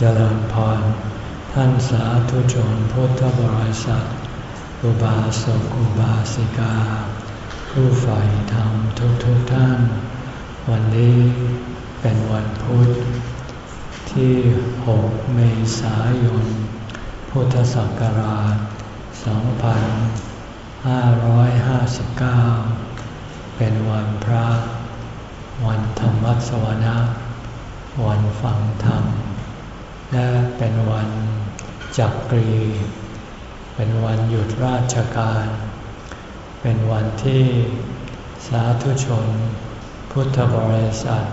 เจริญพร ท่านสาธุชนพุทธบริษัท อุบาสกอุบาสิกา ผู้ใฝ่ธรรมทุกทุกท่าน วันนี้เป็นวันพุธ ที่ 6 เมษายน พุทธศักราช 2559 เป็นวันพระ วันธรรมสวนะ วันฟังธรรม และเป็นวันจักรี เป็นวันหยุดราชการ เป็นวันที่สาธุชน พุทธบริษัท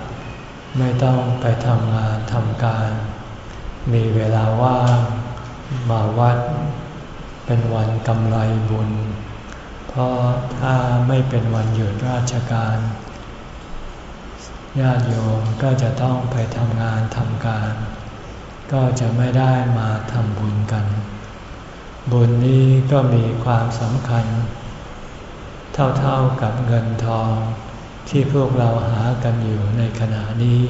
ไม่ต้องไปทำงานทำการ มีเวลาว่างมาวัด เป็นวันกำไรบุญ เพราะถ้าไม่เป็นวันหยุดราชการญาติโยมก็จะต้องไปทำงานทำการ ก็จะไม่ได้มาทำบุญกัน บุญนี้ก็มีความสำคัญ เท่าๆกับเงินทองที่พวกเราหากันอยู่ในขณะนี้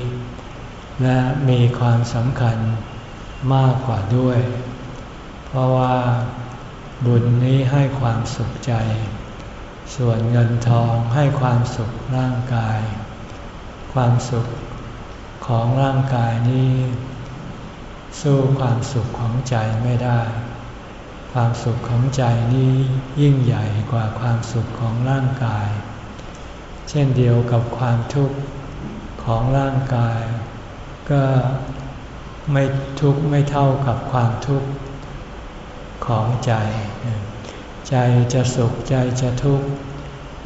และมีความสำคัญมากกว่าด้วย เพราะว่าบุญนี้ให้ความสุขใจ ส่วนเงินทองให้ความสุขร่างกาย ความสุขของร่างกายนี้ สู้ความสุขของใจไม่ได้ ความสุขของใจนี้ยิ่งใหญ่กว่าความสุขของร่างกาย เช่นเดียวกับความทุกข์ของร่างกาย ก็ไม่ทุกข์ไม่เท่ากับความทุกข์ของใจ ใจจะสุขใจจะทุกข์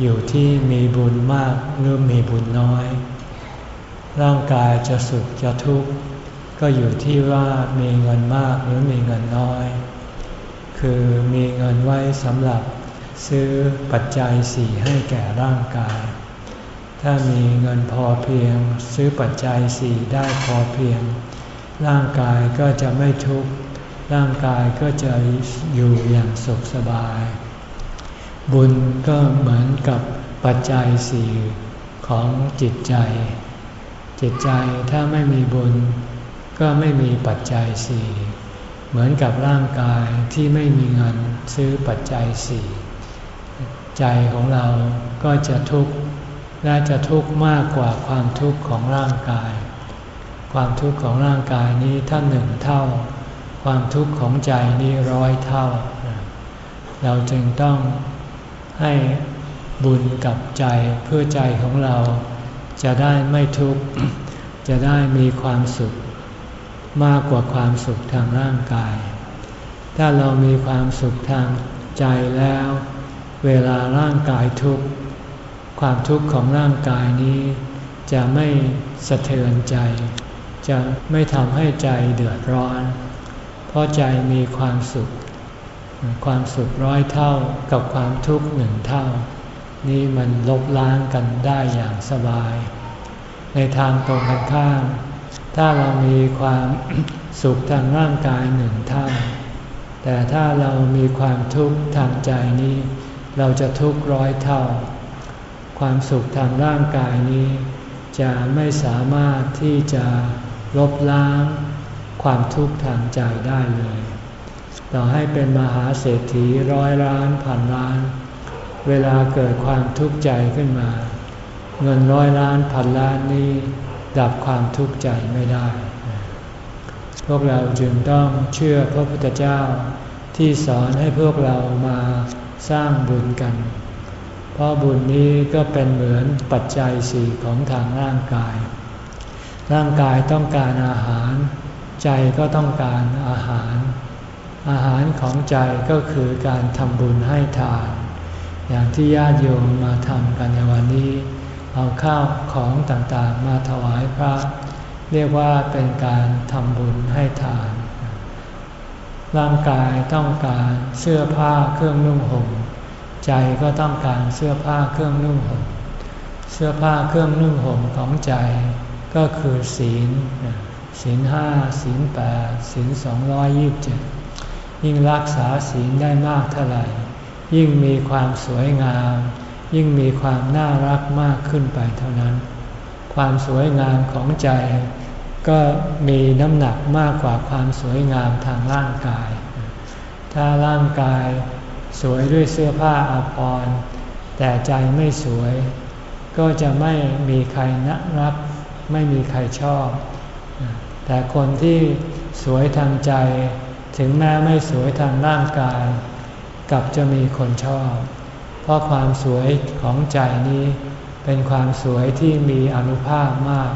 อยู่ที่มีบุญมากหรือมีบุญน้อย ร่างกายจะสุขจะทุกข์ ก็อยู่ที่ว่ามีเงินมากหรือมีเงินน้อย คือมีเงินไว้สำหรับซื้อปัจจัยสี่ให้แก่ร่างกาย ถ้ามีเงินพอเพียง ซื้อปัจจัยสี่ได้พอเพียง ร่างกายก็จะไม่ทุกข์ ร่างกายก็จะอยู่อย่างสุขสบาย บุญก็เหมือนกับปัจจัยสี่ของจิตใจ จิตใจถ้าไม่มีบุญ ก็ไม่มีปัจจัยสี่เหมือนกับร่างกายที่ไม่มีเงินซื้อปัจจัยสี่ใจของเราก็จะทุกข์และจะทุกข์มากกว่าความทุกข์ของร่างกาย ความทุกข์ของร่างกายนี้ถ้าหนึ่งเท่า ความทุกข์ของใจนี้ร้อยเท่า เราจึงต้องให้บุญกับใจเพื่อใจของเรา จะได้ไม่ทุกข์จะได้มีความสุข มากกว่าความสุขทางร่างกาย ถ้าเรามีความสุขทางใจแล้ว เวลาร่างกายทุกข์ ความทุกข์ของร่างกายนี้ จะไม่สะเทือนใจ จะไม่ทำให้ใจเดือดร้อน เพราะใจมีความสุข ความสุขร้อยเท่ากับความทุกข์หนึ่งเท่า นี่มันลบล้างกันได้อย่างสบาย ในทางตรงกันข้าม ถ้าเรามีความสุขทางร่างกายหนึ่งเท่า แต่ถ้าเรามีความทุกข์ทางใจนี้ เราจะทุกข์ร้อยเท่า ความสุขทางร่างกายนี้ จะไม่สามารถที่จะลบล้างความทุกข์ทางใจได้เลยต่อให้เป็นมหาเศรษฐีร้อยล้านพันล้าน เวลาเกิดความทุกข์ใจขึ้นมา เงินร้อยล้านพันล้านนี้ ดับความทุกข์ใจไม่ได้ พวกเราจึงต้องเชื่อพระพุทธเจ้าที่สอนให้พวกเรามาสร้างบุญกัน เพราะบุญนี้ก็เป็นเหมือนปัจจัยสี่ของทางร่างกาย ร่างกายต้องการอาหาร ใจก็ต้องการอาหาร อาหารของใจก็คือการทำบุญให้ทาน อย่างที่ญาติโยมมาทำกันในวันนี้ เอาข้าวของต่างๆ มาถวายพระ เรียกว่าเป็นการทำบุญให้ทาน ร่างกายต้องการเสื้อผ้าเครื่องนุ่งห่ม ใจก็ต้องการเสื้อผ้าเครื่องนุ่งห่ม เสื้อผ้าเครื่องนุ่งห่มของใจก็คือศีล ศีลห้าศีลแปดศีลสองร้อยยี่สิบเจ็ดยิ่งรักษาศีลได้มากเท่าไหร่ ยิ่งมีความสวยงาม ยิ่งมีความน่ารักมากขึ้นไปเท่านั้น ความสวยงามของใจ ก็มีน้ำหนักมากกว่าความสวยงามทางร่างกาย ถ้าร่างกายสวยด้วยเสื้อผ้าอาภรณ์แต่ใจไม่สวย ก็จะไม่มีใครนักรักไม่มีใครชอบ แต่คนที่สวยทางใจ ถึงแม้ไม่สวยทางร่างกาย กลับจะมีคนชอบ ราะความสวยของใจนี้ เป็นความสวยที่มีอนุภาพมาก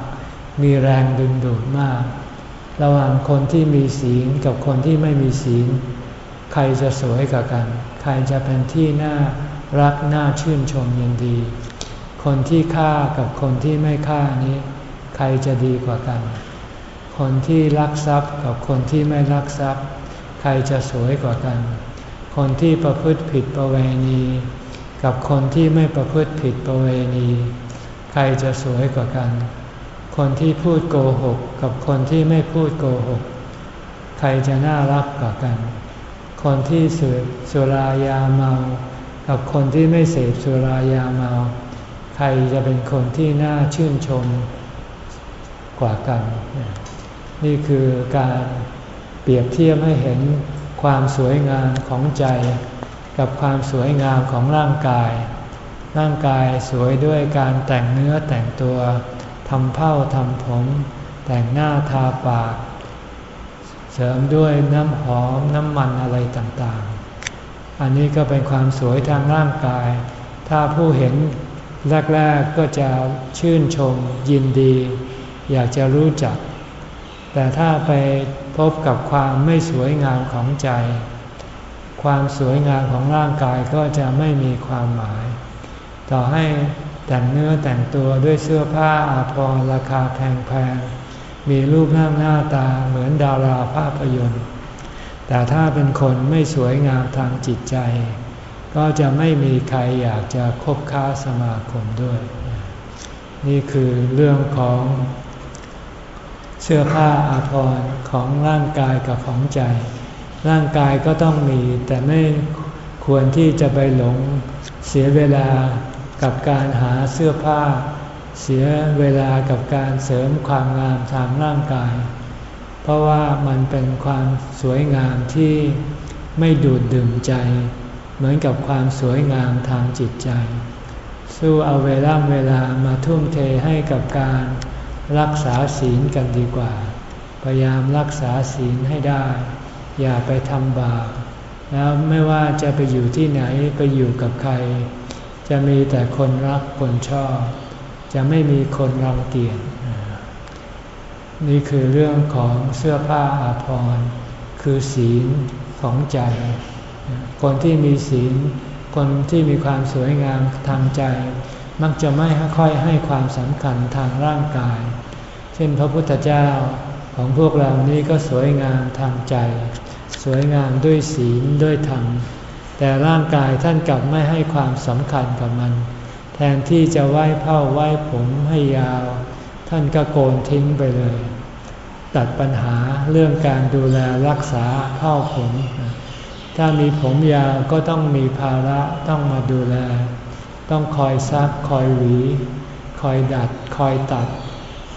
มีแรงดึงดูดมาก ระหว่างคนที่มีศีลกับคนที่ไม่มีศีล ใครจะสวยกว่ากัน ใครจะเป็นที่น่ารักน่าชื่นชมยินดี คนที่ฆ่ากับคนที่ไม่ฆ่านี้ ใครจะดีกว่ากัน คนที่รักทรัพย์กับคนที่ไม่รักทรัพย์ ใครจะสวยกว่ากัน คนที่ประพฤติผิดประเวณี กับคนที่ไม่ประพฤติผิดประเวณี ใครจะสวยกว่ากัน คนที่พูดโกหก กับคนที่ไม่พูดโกหก ใครจะน่ารักกว่ากัน คนที่สืบสุรายาเมา กับคนที่ไม่เสพสุรายาเมา ใครจะเป็นคนที่น่าชื่นชมกว่ากัน นี่คือการเปรียบเทียบให้เห็นความสวยงามของใจ กับความสวยงามของร่างกาย ร่างกายสวยด้วยการแต่งเนื้อแต่งตัวทำเผ้าทำผม แต่งหน้าทาปาก เสริมด้วยน้ำหอมน้ำมันอะไรต่างๆ อันนี้ก็เป็นความสวยทางร่างกาย ถ้าผู้เห็นแรกๆก็จะชื่นชมยินดี อยากจะรู้จัก แต่ถ้าไปพบกับความไม่สวยงามของใจ ความสวยงามของร่างกายก็จะไม่มีความหมาย ต่อให้แต่งเนื้อแต่งตัวด้วยเสื้อผ้าอาภรณ์ราคาแพงๆ มีรูปร่างหน้าตาเหมือนดาราภาพยนตร์ แต่ถ้าเป็นคนไม่สวยงามทางจิตใจ ก็จะไม่มีใครอยากจะคบค้าสมาคมด้วย นี่คือเรื่องของเสื้อผ้าอาภรณ์ของร่างกายกับของใจ ร่างกายก็ต้องมี แต่ไม่ควรที่จะไปหลงเสียเวลากับการหาเสื้อผ้า เสียเวลากับการเสริมความงามทางร่างกาย เพราะว่ามันเป็นความสวยงามที่ไม่ดูดดื่มใจ เหมือนกับความสวยงามทางจิตใจ สู้เอาเวลาเวลามาทุ่มเทให้กับการรักษาศีลกันดีกว่า พยายามรักษาศีลให้ได้ อย่าไปทำบาปแล้วไม่ว่าจะไปอยู่ที่ไหนไปอยู่กับใคร จะมีแต่คนรักคนชอบ จะไม่มีคนรังเกียจนี่คือเรื่องของเสื้อผ้าอาภรณ์คือศีลของใจ คนที่มีศีล คนที่มีความสวยงามทางใจ มักจะไม่ค่อยให้ความสำคัญทางร่างกาย เช่นพระพุทธเจ้า ของพวกเรานี้ก็สวยงามทางใจ สวยงามด้วยศีลด้วยธรรม แต่ร่างกายท่านกลับไม่ให้ความสำคัญกับมัน แทนที่จะไว้เผ้าไว้ผมให้ยาว ท่านก็โกนทิ้งไปเลย ตัดปัญหาเรื่องการดูแลรักษาเข้าผม ถ้ามีผมยาวก็ต้องมีภาระต้องมาดูแล ต้องคอยซักคอยหวี คอยดัด คอยตัด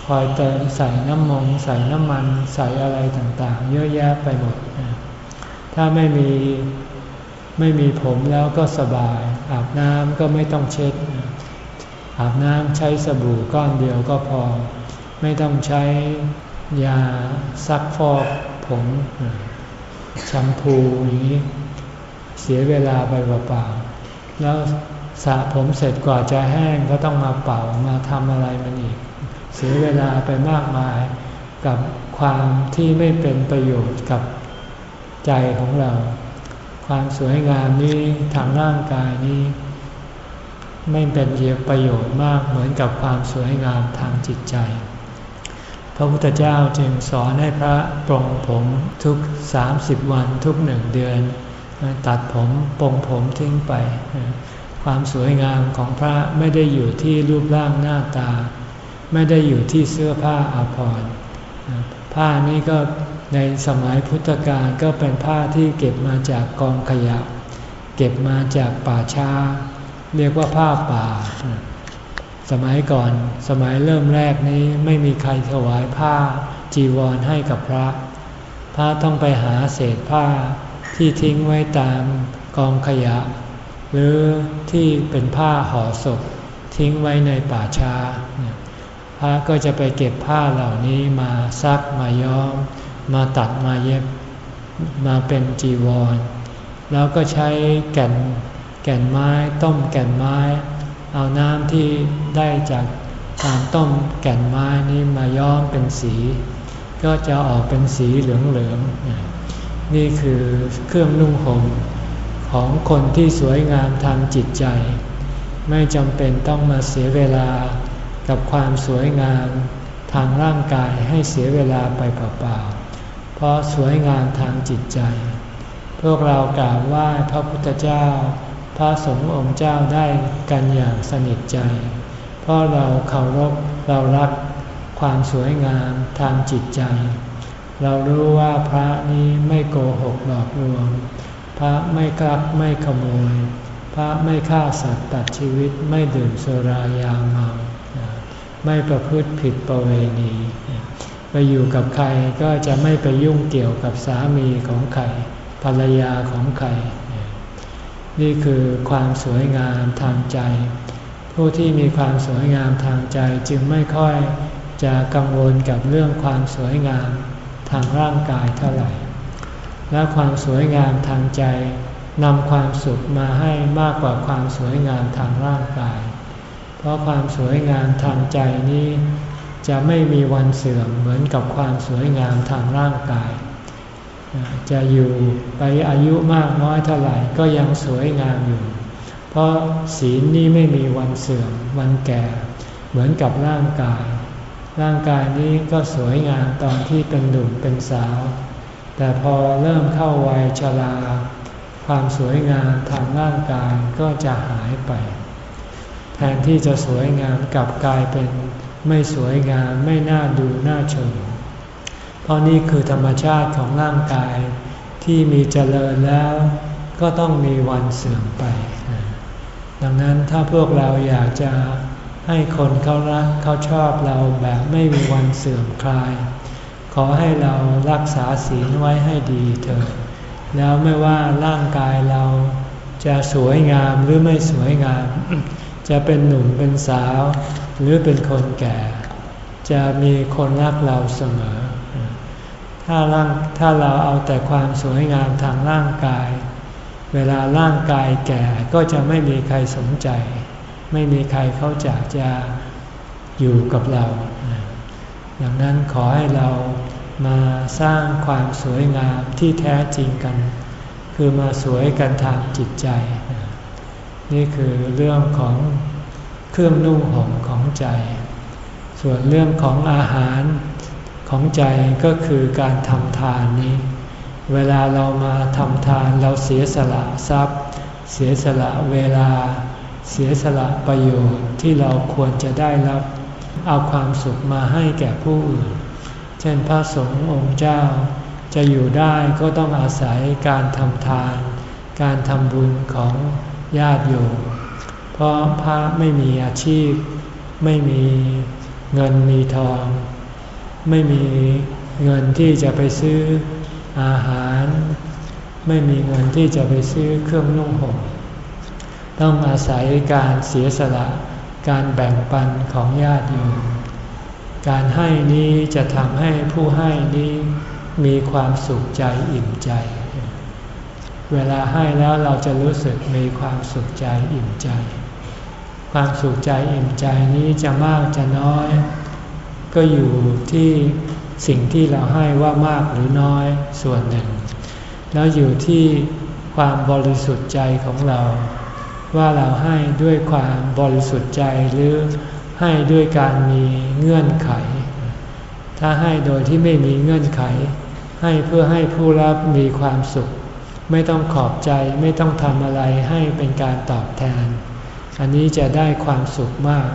คอยเติมใส่น้ำมงใส่น้ำมันใส่อะไรต่างๆ เยอะแยะไปหมด ถ้าไม่มีไม่มีผมแล้วก็สบาย อาบน้ำก็ไม่ต้องเช็ด อาบน้ำใช้สบู่ก้อนเดียวก็พอ ไม่ต้องใช้ยาซักฟอกผมแชมพูอย่างนี้ เสียเวลาไปเปล่าๆแล้วสระผมเสร็จกว่าจะแห้งก็ต้องมาเป่ามาทำอะไรมันอีก เสียเวลาไปมากมายกับความที่ไม่เป็นประโยชน์กับใจของเรา ความสวยงามนี้ทางร่างกายนี้ ไม่เป็นเยียประโยชน์มากเหมือนกับความสวยงามทางจิตใจ พระพุทธเจ้าจึงสอนให้พระปรงผมทุกสามสิบวันทุกหนึ่งเดือน ตัดผมปรงผมทิ้งไป ความสวยงามของพระไม่ได้อยู่ที่รูปร่างหน้าตา ไม่ได้อยู่ที่เสื้อผ้าอาภรณ์ผ้านี้ก็ในสมัยพุทธกาลก็เป็นผ้าที่เก็บมาจากกองขยะ เก็บมาจากป่าช้า เรียกว่าผ้าป่า สมัยก่อนสมัยเริ่มแรกนี้ไม่มีใครถวายผ้าจีวรให้กับพระ พระต้องไปหาเศษผ้าที่ทิ้งไว้ตามกองขยะ หรือที่เป็นผ้าห่อศพทิ้งไว้ในป่าช้า พระก็จะไปเก็บผ้าเหล่านี้มาซักมาย้อม มาตัดมาเย็บมาเป็นจีวร แล้วก็ใช้แก่นแก่นไม้ต้มแก่นไม้ เอาน้ำที่ได้จากการต้มแก่นไม้นี้มาย้อมเป็นสี ก็จะออกเป็นสีเหลืองๆนี่คือเครื่องนุ่งห่มของคนที่สวยงามทางจิตใจ ไม่จำเป็นต้องมาเสียเวลา กับความสวยงามทางร่างกายให้เสียเวลาไปเปล่าๆ เพราะสวยงามทางจิตใจ พวกเรากราบไหว้พระพุทธเจ้า พระสงฆ์องค์เจ้าได้กันอย่างสนิทใจ เพราะเราเคารพเรารักความสวยงามทางจิตใจ เรารู้ว่าพระนี้ไม่โกหกหลอกลวง พระไม่กลักไม่ขโมย พระไม่ฆ่าสัตว์ตัดชีวิตไม่ดื่มสุรายาเมา ไม่ประพฤติผิดประเวณี ไปอยู่กับใครก็จะไม่ไปยุ่งเกี่ยวกับสามีของใครภรรยาของใคร นี่คือความสวยงามทางใจ ผู้ที่มีความสวยงามทางใจจึงไม่ค่อยจะกังวลกับเรื่องความสวยงามทางร่างกายเท่าไหร่ และความสวยงามทางใจนำความสุขมาให้มากกว่าความสวยงามทางร่างกาย ราะความสวยงามทางใจนี้ จะไม่มีวันเสื่อมเหมือนกับความสวยงามทางร่างกาย จะอยู่ไปอายุมากน้อยเท่าไหร่ก็ยังสวยงามอยู่ เพราะศีลนี้ไม่มีวันเสื่อมวันแก่ เหมือนกับร่างกาย ร่างกายนี้ก็สวยงามตอนที่เป็นหนุ่มเป็นสาว แต่พอเริ่มเข้าวัยชราความสวยงามทางร่างกายก็จะหายไป แทนที่จะสวยงามกลับกลายเป็นไม่สวยงามไม่น่าดูน่าชม เพราะนี่คือธรรมชาติของร่างกายที่มีเจริญแล้ว ก็ต้องมีวันเสื่อมไป ดังนั้นถ้าพวกเราอยากจะให้คนเขารักเขาชอบเราแบบไม่มีวันเสื่อมคลาย ขอให้เรารักษาศีลไว้ให้ดีเถิดแล้วไม่ว่าร่างกายเราจะสวยงามหรือไม่สวยงาม จะเป็นหนุ่มเป็นสาว หรือเป็นคนแก่ จะมีคนรักเราเสมอ ถ้าร่างถ้าเราเอาแต่ความสวยงามทางร่างกาย เวลาร่างกายแก่ก็จะไม่มีใครสนใจ ไม่มีใครเขาจะจะอยู่กับเรา ดังนั้นขอให้เรามาสร้างความสวยงามที่แท้จริงกัน คือมาสวยกันทางจิตใจ นี่คือเรื่องของเครื่องนุ่งห่มของใจ ส่วนเรื่องของอาหารของใจก็คือการทำทานนี้ เวลาเรามาทำทานเราเสียสละทรัพย์ เสียสละเวลา เสียสละประโยชน์ที่เราควรจะได้รับ เอาความสุขมาให้แก่ผู้อื่น เช่นพระสงฆ์องค์เจ้า จะอยู่ได้ก็ต้องอาศัยการทำทาน การทำบุญของ ญาติโยมเพราะพระไม่มีอาชีพ ไม่มีเงินมีทอง ไม่มีเงินที่จะไปซื้ออาหาร ไม่มีเงินที่จะไปซื้อเครื่องนุ่งห่มต้องอาศัยการเสียสละการแบ่งปันของญาติโยมการให้นี้จะทำให้ผู้ให้นี้มีความสุขใจอิ่มใจ เวลาให้แล้วเราจะรู้สึกมีความสุขใจอิ่มใจ ความสุขใจอิ่มใจนี้จะมากจะน้อย ก็อยู่ที่สิ่งที่เราให้ว่ามากหรือน้อยส่วนหนึ่ง แล้วอยู่ที่ความบริสุทธิ์ใจของเรา ว่าเราให้ด้วยความบริสุทธิ์ใจหรือให้ด้วยการมีเงื่อนไข ถ้าให้โดยที่ไม่มีเงื่อนไข ให้เพื่อให้ผู้รับมีความสุข ไม่ต้องขอบใจไม่ต้องทำอะไรให้เป็นการตอบแทน อันนี้จะได้ความสุขมาก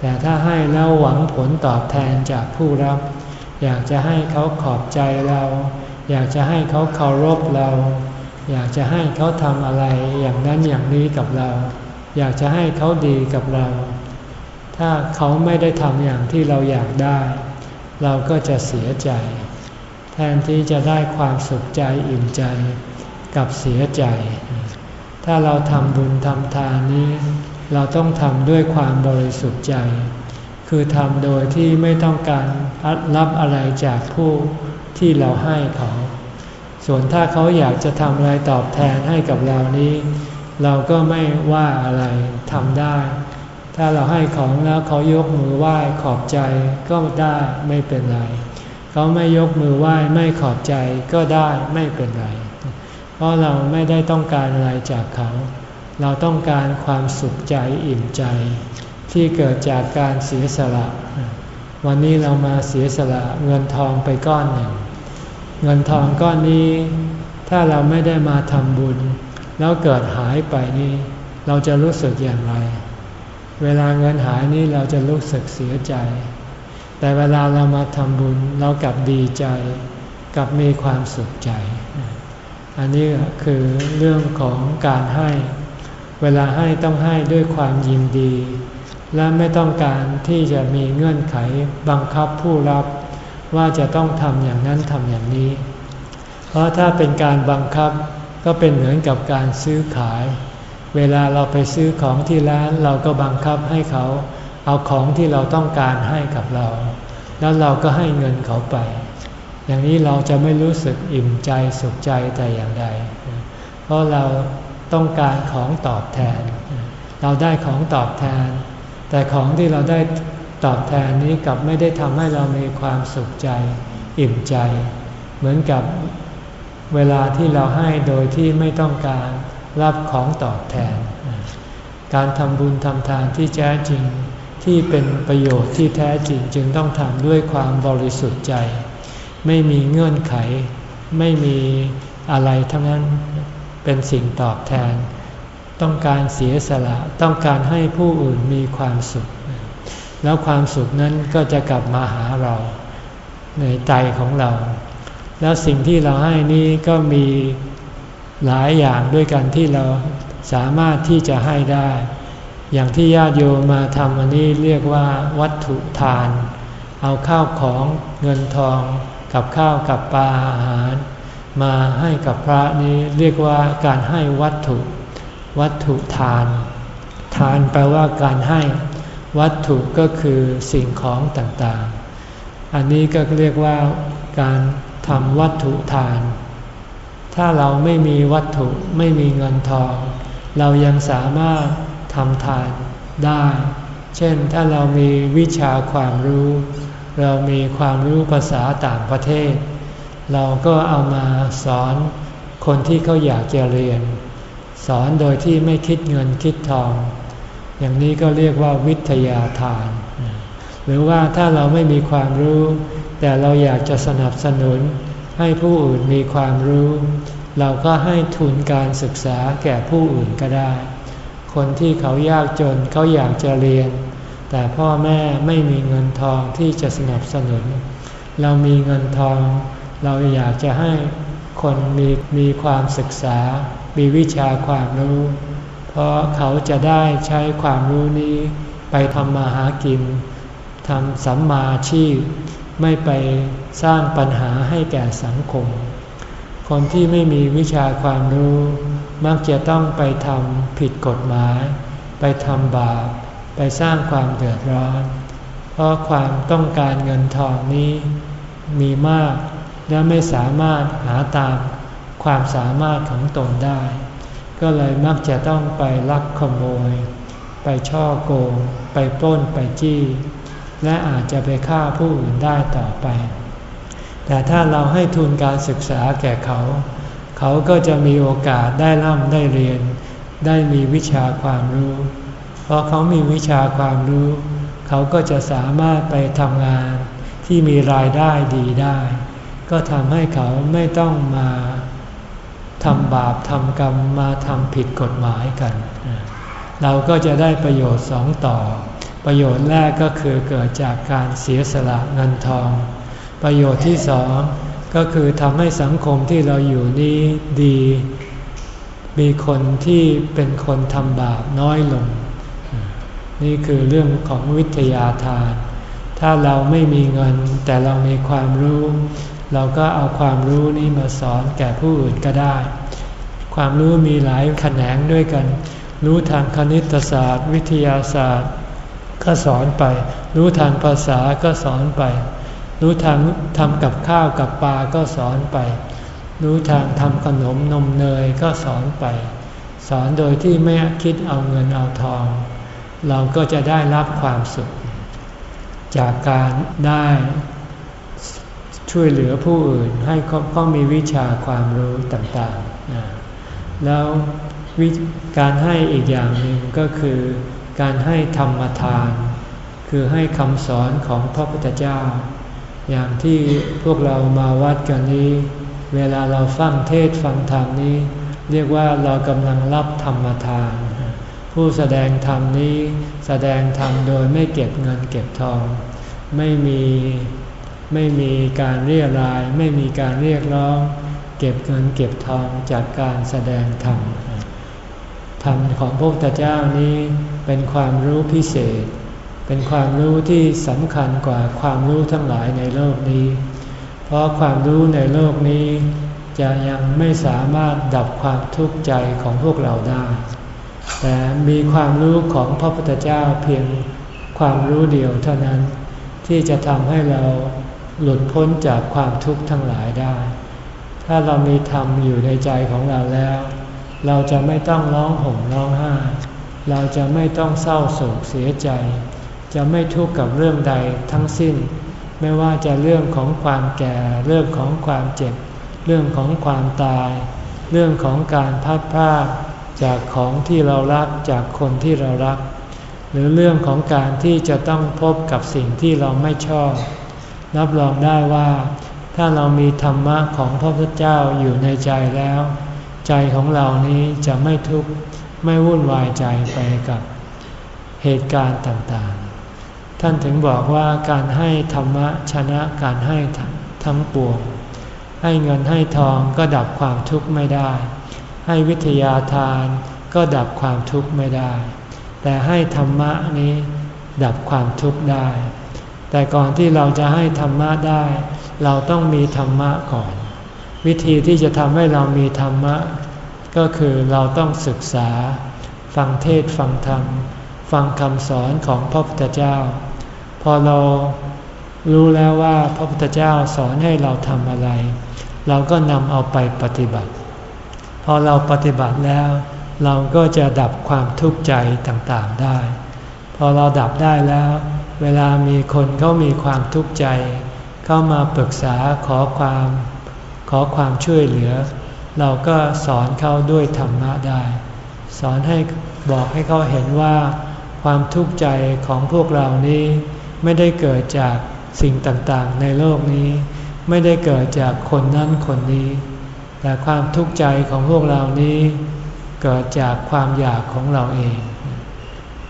แต่ถ้าให้แล้วหวังผลตอบแทนจากผู้รับ อยากจะให้เขาขอบใจเรา อยากจะให้เขาเคารพเรา อยากจะให้เขาทำอะไรอย่างนั้นอย่างนี้กับเรา อยากจะให้เขาดีกับเรา ถ้าเขาไม่ได้ทำอย่างที่เราอยากได้ เราก็จะเสียใจ แทนที่จะได้ความสุขใจอิ่มใจ กับเสียใจ ถ้าเราทำบุญทำทานนี้ เราต้องทำด้วยความบริสุทธิ์ใจ คือทำโดยที่ไม่ต้องการรับอะไรจากผู้ที่เราให้เขา ส่วนถ้าเขาอยากจะทำอะไรตอบแทนให้กับเรานี้ เราก็ไม่ว่าอะไรทำได้ ถ้าเราให้ของแล้วเขายกมือไหว้ขอบใจก็ได้ไม่เป็นไร เขาไม่ยกมือไหว้ไม่ขอบใจก็ได้ไม่เป็นไร เพราะเราไม่ได้ต้องการอะไรจากเขา เราต้องการความสุขใจอิ่มใจ ที่เกิดจากการเสียสละ วันนี้เรามาเสียสละเงินทองไปก้อนหนึ่ง เงินทองก้อนนี้ ถ้าเราไม่ได้มาทำบุญ แล้วเกิดหายไปนี่เราจะรู้สึกอย่างไร เวลาเงินหายนี่เราจะรู้สึกเสียใจ แต่เวลาเรามาทำบุญเรากลับดีใจ กลับมีความสุขใจ อันนี้คือเรื่องของการให้ เวลาให้ต้องให้ด้วยความยินดี และไม่ต้องการที่จะมีเงื่อนไขบังคับผู้รับว่าจะต้องทำอย่างนั้นทำอย่างนี้ เพราะถ้าเป็นการบังคับก็เป็นเหมือนกับการซื้อขาย เวลาเราไปซื้อของที่ร้านเราก็บังคับให้เขา เอาของที่เราต้องการให้กับเรา แล้วเราก็ให้เงินเขาไป อย่างนี้เราจะไม่รู้สึกอิ่มใจสุขใจแต่อย่างใด เพราะเราต้องการของตอบแทน เราได้ของตอบแทน แต่ของที่เราได้ตอบแทนนี้กลับไม่ได้ทำให้เรามีความสุขใจ อิ่มใจ เหมือนกับเวลาที่เราให้โดยที่ไม่ต้องการรับของตอบแทน การทำบุญทำทานที่แท้จริงที่เป็นประโยชน์ที่แท้จริงจึงต้องทำด้วยความบริสุทธิ์ใจ ไม่มีเงื่อนไข ไม่มีอะไรทั้งนั้นเป็นสิ่งตอบแทน ต้องการเสียสละต้องการให้ผู้อื่นมีความสุข แล้วความสุขนั้นก็จะกลับมาหาเราในใจของเรา แล้วสิ่งที่เราให้นี้ก็มีหลายอย่างด้วยกันที่เราสามารถที่จะให้ได้ อย่างที่ญาติโยมมาทำอันนี้เรียกว่าวัตถุทาน เอาข้าวของเงินทอง กับข้าวกับปลาอาหาร มาให้กับพระนี้เรียกว่าการให้วัตถุ วัตถุทาน ทานแปลว่าการให้วัตถุก็คือสิ่งของต่างๆ อันนี้ก็เรียกว่าการทำวัตถุทาน ถ้าเราไม่มีวัตถุไม่มีเงินทอง เรายังสามารถทำทานได้ เช่นถ้าเรามีวิชาความรู้ เรามีความรู้ภาษาต่างประเทศ เราก็เอามาสอนคนที่เขาอยากจะเรียน สอนโดยที่ไม่คิดเงินคิดทอง อย่างนี้ก็เรียกว่าวิทยาทาน หรือว่าถ้าเราไม่มีความรู้ แต่เราอยากจะสนับสนุน ให้ผู้อื่นมีความรู้ เราก็ให้ทุนการศึกษาแก่ผู้อื่นก็ได้ คนที่เขายากจนเขาอยากจะเรียน แต่พ่อแม่ไม่มีเงินทองที่จะสนับสนุน เรามีเงินทอง เราอยากจะให้คนมีมีความศึกษา มีวิชาความรู้ เพราะเขาจะได้ใช้ความรู้นี้ไปทำมาหากินทำสัมมาชีพ ไม่ไปสร้างปัญหาให้แก่สังคม คนที่ไม่มีวิชาความรู้ มักจะต้องไปทำผิดกฎหมาย ไปทำบาป ไปสร้างความเดือดร้อน เพราะความต้องการเงินทองนี้มีมาก และไม่สามารถหาตามความสามารถของตนได้ ก็เลยมักจะต้องไปลักขโมย ไปช่อโกง ไปปล้นไปจี้ และอาจจะไปฆ่าผู้อื่นได้ต่อไป แต่ถ้าเราให้ทุนการศึกษาแก่เขา เขาก็จะมีโอกาสได้ร่ำได้เรียน ได้มีวิชาความรู้ ราะเขามีวิชาความรู้ เขาก็จะสามารถไปทำงานที่มีรายได้ดีได้ ก็ทำให้เขาไม่ต้องมาทำบาปทำกรรมมาทำผิดกฎหมายกัน เราก็จะได้ประโยชน์สองต่อ ประโยชน์แรกก็คือเกิดจากการเสียสละเงินทอง ประโยชน์ที่สองก็คือทำให้สังคมที่เราอยู่นี้ดี มีคนที่เป็นคนทำบาปน้อยลง นี่คือเรื่องของวิทยาทาน ถ้าเราไม่มีเงินแต่เรามีความรู้ เราก็เอาความรู้นี้มาสอนแก่ผู้อื่นก็ได้ ความรู้มีหลายแขนงด้วยกัน รู้ทางคณิตศาสตร์ วิทยาศาสตร์ ก็สอนไป รู้ทางภาษาก็สอนไป รู้ทางทำกับข้าวกับปลาก็สอนไป รู้ทางทำขนมนมเนยก็สอนไป สอนโดยที่ไม่คิดเอาเงินเอาทอง เราก็จะได้รับความสุข จากการได้ช่วยเหลือผู้อื่นให้เขามีวิชาความรู้ต่างๆ แล้วการให้อีกอย่างหนึ่งก็คือการให้ธรรมทาน คือให้คำสอนของพระพุทธเจ้า อย่างที่พวกเรามาวัดกันนี้ เวลาเราฟังเทศฟังธรรมนี้ เรียกว่าเรากำลังรับธรรมทาน ผู้แสดงธรรมนี้แสดงธรรมโดยไม่เก็บเงินเก็บทอง ไม่มีไม่มีการเรียราย ไม่มีการเรียกร้อง เก็บเงินเก็บทองจากการแสดงธรรมธรรมของพระพุทธเจ้านี้เป็นความรู้พิเศษ เป็นความรู้ที่สำคัญกว่าความรู้ทั้งหลายในโลกนี้ เพราะความรู้ในโลกนี้จะยังไม่สามารถดับความทุกข์ใจของพวกเราได้ แต่มีความรู้ของพระพุทธเจ้าเพียงความรู้เดียวเท่านั้น ที่จะทำให้เราหลุดพ้นจากความทุกข์ทั้งหลายได้ ถ้าเรามีธรรมอยู่ในใจของเราแล้ว เราจะไม่ต้องร้องห่มร้องไห้ เราจะไม่ต้องเศร้าโศกเสียใจ จะไม่ทุกข์กับเรื่องใดทั้งสิ้น ไม่ว่าจะเรื่องของความแก่ เรื่องของความเจ็บ เรื่องของความตาย เรื่องของการพัดพลาด จากของที่เรารักจากคนที่เรารัก หรือเรื่องของการที่จะต้องพบกับสิ่งที่เราไม่ชอบ รับรองได้ว่า ถ้าเรามีธรรมะของพระพุทธเจ้าอยู่ในใจแล้ว ใจของเรานี้จะไม่ทุกข์ไม่วุ่นวายใจไปกับเหตุการณ์ต่างๆ ท่านถึงบอกว่าการให้ธรรมะชนะการให้ทั้งปวงให้เงินให้ทองก็ดับความทุกข์ไม่ได้ ให้วิทยาทานก็ดับความทุกข์ไม่ได้ แต่ให้ธรรมะนี้ดับความทุกข์ได้ แต่ก่อนที่เราจะให้ธรรมะได้ เราต้องมีธรรมะก่อน วิธีที่จะทำให้เรามีธรรมะ ก็คือเราต้องศึกษา ฟังเทศฟังธรรม ฟังคำสอนของพระพุทธเจ้า พอเรารู้แล้วว่าพระพุทธเจ้าสอนให้เราทำอะไร เราก็นำเอาไปปฏิบัติ พอเราปฏิบัติแล้ว เราก็จะดับความทุกข์ใจต่างๆได้ พอเราดับได้แล้ว เวลามีคนเขามีความทุกข์ใจ เข้ามาปรึกษาขอความ ขอความช่วยเหลือ เราก็สอนเขาด้วยธรรมะได้ สอนให้บอกให้เขาเห็นว่า ความทุกข์ใจของพวกเรานี้ ไม่ได้เกิดจากสิ่งต่างๆ ในโลกนี้ ไม่ได้เกิดจากคนนั้นคนนี้ แต่ความทุกข์ใจของพวกเรานี้เกิดจากความอยากของเราเอง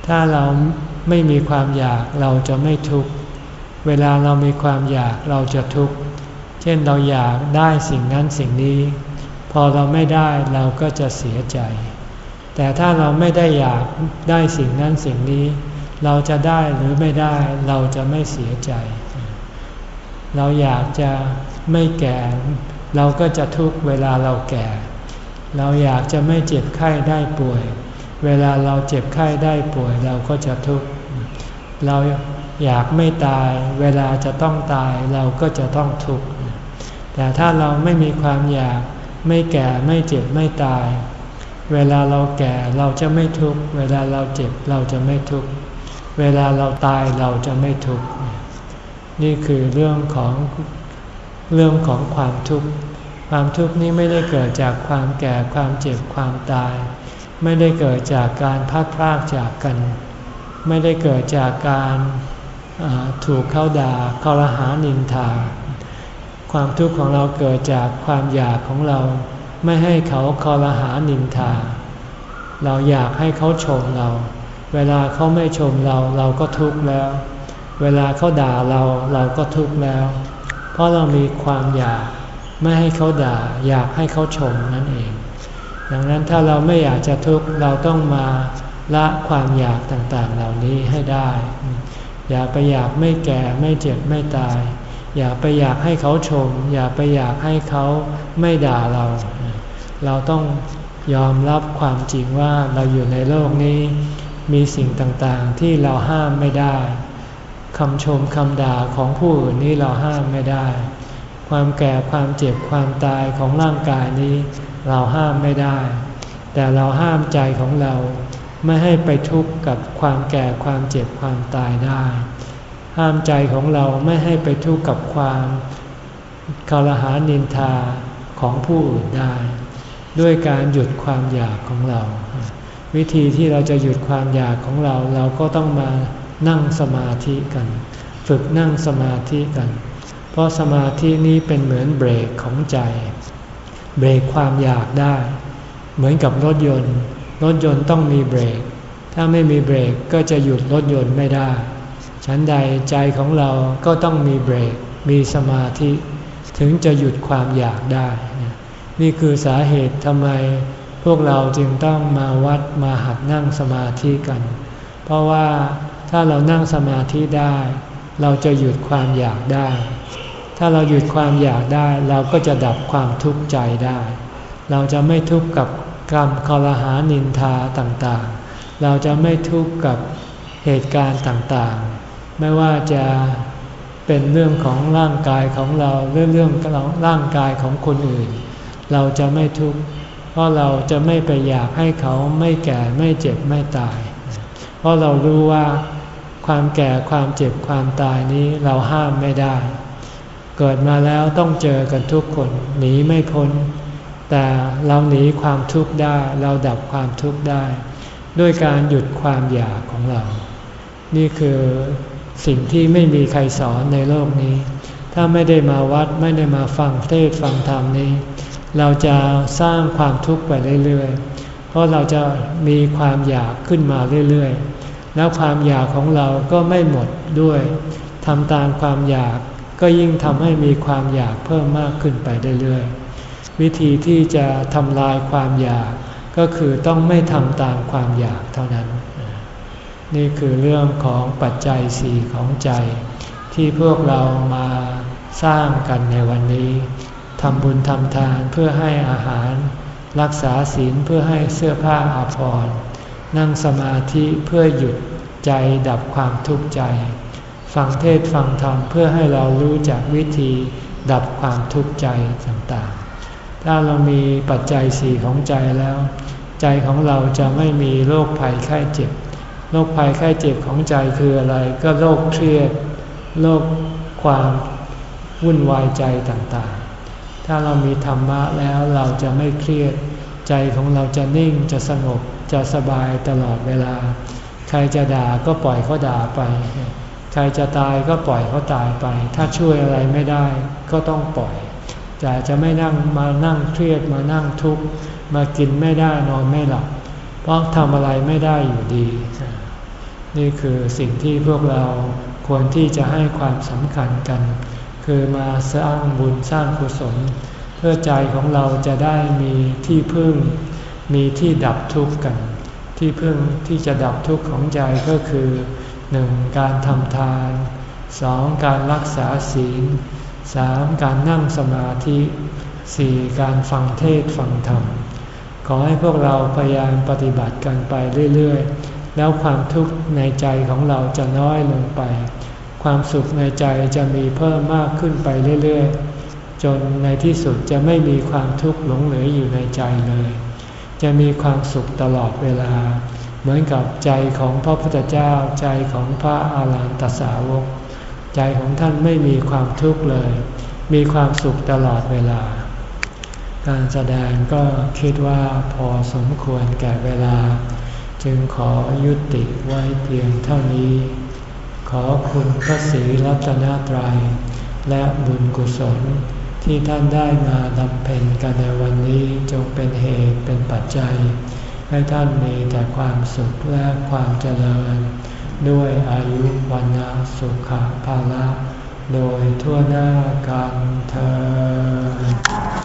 ถ้าเราไม่มีความอยากเราจะไม่ทุกข์ เวลาเรามีความอยากเราจะทุกข์ เช่นเราอยากได้สิ่งนั้นสิ่งนี้ พอเราไม่ได้เราก็จะเสียใจ แต่ถ้าเราไม่ได้อยากได้สิ่งนั้นสิ่งนี้ เราจะได้หรือไม่ได้เราจะไม่เสียใจ เราอยากจะไม่แก่ เราก็จะทุกข์เวลาเราแก่ เราอยากจะไม่เจ็บไข้ได้ป่วย เวลาเราเจ็บไข้ได้ป่วย เราก็จะทุกข์ เราอยากไม่ตาย เวลาจะต้องตายเราก็จะต้องทุกข์ แต่ถ้าเราไม่มีความอยากไม่แก่ไม่เจ็บไม่ตาย เวลาเราแก่เราจะไม่ทุกข์ เวลาเราเจ็บเราจะไม่ทุกข์ เวลาเราตายเราจะไม่ทุกข์ นี่คือเรื่องของ เรื่องของความทุกข์ ความทุกข์นี้ไม่ได้เกิดจากความแก่ความเจ็บความตาย ไม่ได้เกิดจากการพัดพรากจากกัน ไม่ได้เกิดจากการถูกเข้าด่าคารหานินทา ความทุกข์ของเราเกิดจากความอยากของเรา ไม่ให้เขาคารหานินทา เราอยากให้เขาชมเรา เวลาเขาไม่ชมเราเราก็ทุกข์แล้ว เวลาเขาด่าเราเราก็ทุกข์แล้ว เพราะเรามีความอยากไม่ให้เขาด่า อยากให้เขาชมนั่นเอง ดังนั้นถ้าเราไม่อยากจะทุกข์เราต้องมาละความอยากต่างๆ เหล่านี้ให้ได้ อย่าไปอยากไม่แก่ไม่เจ็บไม่ตาย อย่าไปอยากให้เขาชม อย่าไปอยากให้เขาไม่ด่าเรา เราต้องยอมรับความจริงว่าเราอยู่ในโลกนี้ มีสิ่งต่างๆที่เราห้ามไม่ได้ คำชมคำด่าของผู้อื่นนี้เราห้ามไม่ได้ ความแก่ความเจ็บความตายของร่างกายนี้ เราห้ามไม่ได้ แต่เราห้ามใจของเรา ไม่ให้ไปทุกข์กับความแก่ความเจ็บความตายได้ ห้ามใจของเราไม่ให้ไปทุกข์กับความคารหานินทาของผู้อื่นได้ ด้วยการหยุดความอยากของเรา วิธีที่เราจะหยุดความอยากของเราเราก็ต้องมา นั่งสมาธิกัน ฝึกนั่งสมาธิกัน เพราะสมาธินี้เป็นเหมือนเบรกของใจ เบรกความอยากได้ เหมือนกับรถยนต์ รถยนต์ต้องมีเบรก ถ้าไม่มีเบรกก็จะหยุดรถยนต์ไม่ได้ ฉันใดใจของเราก็ต้องมีเบรก มีสมาธิ ถึงจะหยุดความอยากได้ นี่คือสาเหตุทำไมพวกเราจึงต้องมาวัดมาหัดนั่งสมาธิกัน เพราะว่า ถ้าเรานั่งสมาธิได้ เราจะหยุดความอยากได้ ถ้าเราหยุดความอยากได้ เราก็จะดับความทุกข์ใจได้ เราจะไม่ทุกข์กับกรรมคอรหานินทาต่างๆ เราจะไม่ทุกข์กับเหตุการณ์ต่างๆ ไม่ว่าจะเป็นเรื่องของร่างกายของเราหรือเรื่องร่างกายของคนอื่น เราจะไม่ทุกข์เพราะเราจะไม่ไปอยากให้เขาไม่แก่ไม่เจ็บไม่ตาย เพราะเรารู้ว่า ความแก่ความเจ็บความตายนี้เราห้ามไม่ได้ เกิดมาแล้วต้องเจอกันทุกคนหนีไม่พ้น แต่เราหนีความทุกข์ได้ เราดับความทุกข์ได้ ด้วยการหยุดความอยากของเรา นี่คือสิ่งที่ไม่มีใครสอนในโลกนี้ ถ้าไม่ได้มาวัดไม่ได้มาฟังเทศฟังธรรมนี้ เราจะสร้างความทุกข์ไปเรื่อยๆ เพราะเราจะมีความอยากขึ้นมาเรื่อยๆ แล้วความอยากของเราก็ไม่หมดด้วยทำตามความอยากก็ยิ่งทำให้มีความอยากเพิ่มมากขึ้นไปเรื่อยๆวิธีที่จะทำลายความอยากก็คือต้องไม่ทำตามความอยากเท่านั้น นี่คือเรื่องของปัจจัยสี่ของใจ ที่พวกเรามาสร้างกันในวันนี้ทำบุญทำทานเพื่อให้อาหาร รักษาศีลเพื่อให้เสื้อผ้าอาภรณ์ นั่งสมาธิเพื่อหยุดใจดับความทุกข์ใจ ฟังเทศฟังธรรมเพื่อให้เรารู้จักวิธีดับความทุกข์ใจต่างๆ ถ้าเรามีปัจจัยสี่ของใจแล้ว ใจของเราจะไม่มีโรคภัยไข้เจ็บ โรคภัยไข้เจ็บของใจคืออะไร ก็โรคเครียด โรคความวุ่นวายใจต่างๆ ถ้าเรามีธรรมะแล้วเราจะไม่เครียด ใจของเราจะนิ่งจะสงบจะสบายตลอดเวลา ใครจะด่าก็ปล่อยเขาด่าไป ใครจะตายก็ปล่อยเขาตายไป ถ้าช่วยอะไรไม่ได้ก็ต้องปล่อยจะจะไม่นั่งมานั่งเครียดมานั่งทุกข์มากินไม่ได้นอนไม่หลับ เพราะทำอะไรไม่ได้อยู่ดี นี่คือสิ่งที่พวกเราควรที่จะให้ความสำคัญกัน คือมาสร้างบุญสร้างกุศล พื่อใจของเราจะได้มีที่พึ่ง มีที่ดับทุกข์กัน ที่พึ่งที่จะดับทุกข์ของใจก็คือหนึ่งการทำทานสองการรักษาศีลสามการนั่งสมาธิสี่การฟังเทศฟังธรรม ขอให้พวกเราพยายามปฏิบัติกันไปเรื่อยๆ แล้วความทุกข์ในใจของเราจะน้อยลงไป ความสุขในใจจะมีเพิ่มมากขึ้นไปเรื่อยๆ จนในที่สุดจะไม่มีความทุกข์หลงเหลืออยู่ในใจเลย จะมีความสุขตลอดเวลา เหมือนกับใจของพระพุทธเจ้าใจของพระอาารหันตสาวก ใจของท่านไม่มีความทุกข์เลย มีความสุขตลอดเวลา การแสดงก็คิดว่าพอสมควรแก่เวลา จึงขอยุติไว้เพียงเท่านี้ ขอคุณพระศรีรัตนตรัยและบุญกุศล ที่ท่านได้มาดำเพ็ญกันในวันนี้จงเป็นเหตุเป็นปัจจัย ให้ท่านมีแต่ความสุขและความเจริญ ด้วยอายุวันสุขภาละ โดยทั่วหน้ากันเธอ